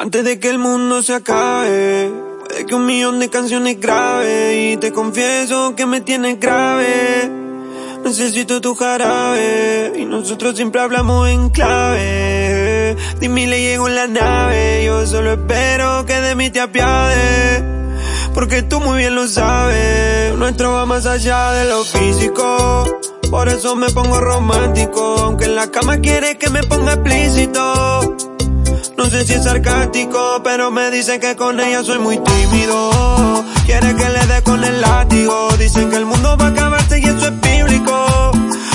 Antes de que el mundo se acabe, puede que un millón de canciones grabe y te confieso que me tienes grave. Necesito tu jarabe y nosotros siempre hablamos en clave. Dime le llego en la nave, yo solo espero que de mí te apiade. Porque tú muy bien lo sabes, nuestro va más allá de lo físico. Por eso me pongo romántico, aunque en la cama quiere que me ponga explícito. Sé si es sarcástico, pero me dicen que con ella soy muy tímido. Quiere que le dé con el látigo. Dicen que el mundo va a acabarse y eso es bíblico.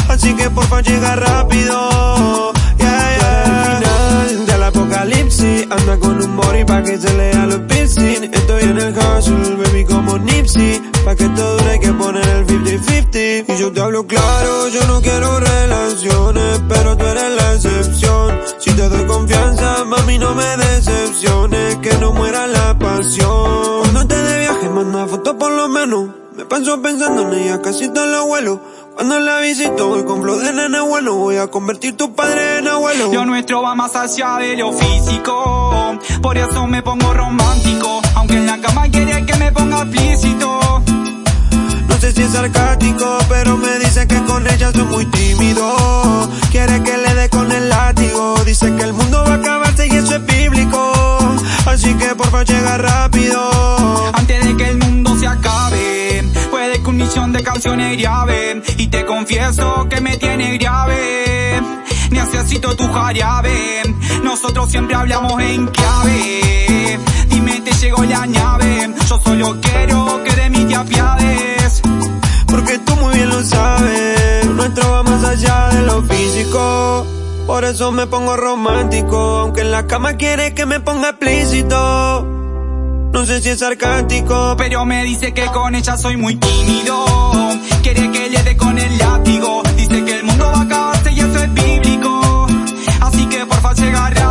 Así que porfa llega rápido. Yeah, yeah. Al apocalipsis, anda con un body pa' que se lea los piercing. Estoy en el hustle, baby, como Nipsey. Pa' que todo dure hay que poner el 50-50. Y yo te hablo claro, yo no quiero relaciones, la pasión. Cuando esté de viaje, manda fotos por lo menos. Me paso pensando en ella, casi todo el abuelo. Cuando la visito voy con flow de nene bueno, voy a convertir tu padre en abuelo. Lo nuestro va más allá de lo físico, por eso me pongo romántico, aunque en la cama quiere que me ponga explícito. No sé si es sarcástico, pero me dice que con ella soy muy tímido. Canciones grabe, y te confieso que me tiene grave. Necesito tu jarabe, nosotros siempre hablamos en clave. Dime te llegó la llave, yo solo quiero que de mí te apiades. Porque tú muy bien lo sabes, nuestro va más allá de lo físico. Por eso me pongo romántico, aunque en la cama quiere que me ponga explícito. No sé si es sarcástico, pero me dice que con ella soy muy tímido. Quiere que le dé con el látigo. Dice que el mundo va a acabarse y eso es bíblico. Así que porfa se agarra.